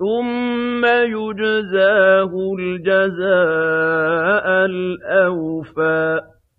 ثُمَّ يُجْزَاهُ الْجَزَاءَ الْأَوْفَىٰ